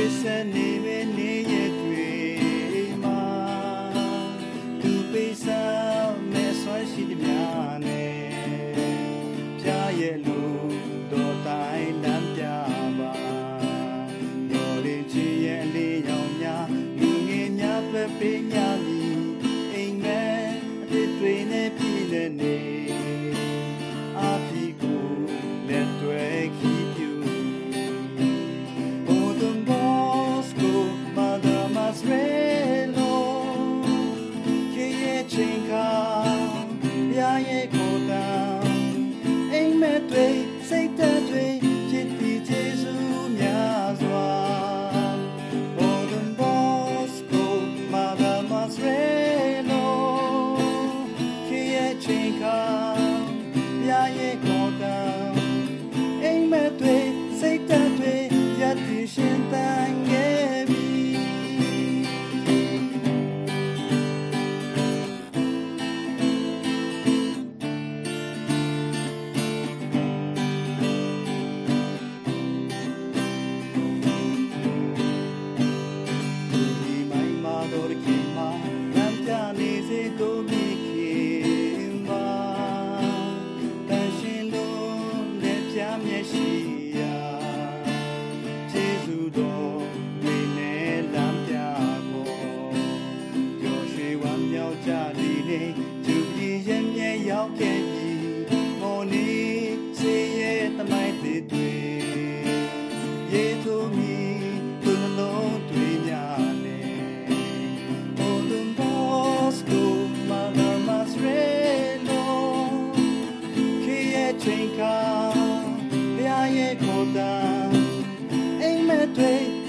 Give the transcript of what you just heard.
ချစ်ဆက်နေပဲနေရဲ့တွေ့မှာသူပေးစားမဲ့ဆွမ်းရှိတဲ့ တောင်အိမ်မက်တွေစိတ်သက်တွေ 我为你难难过，就是忘掉家里人，就离人也要见你。我呢是也打不开嘴，也同意不能多嘴言呢。无论多久，慢慢慢慢睡了，一切尽可不要孤单。play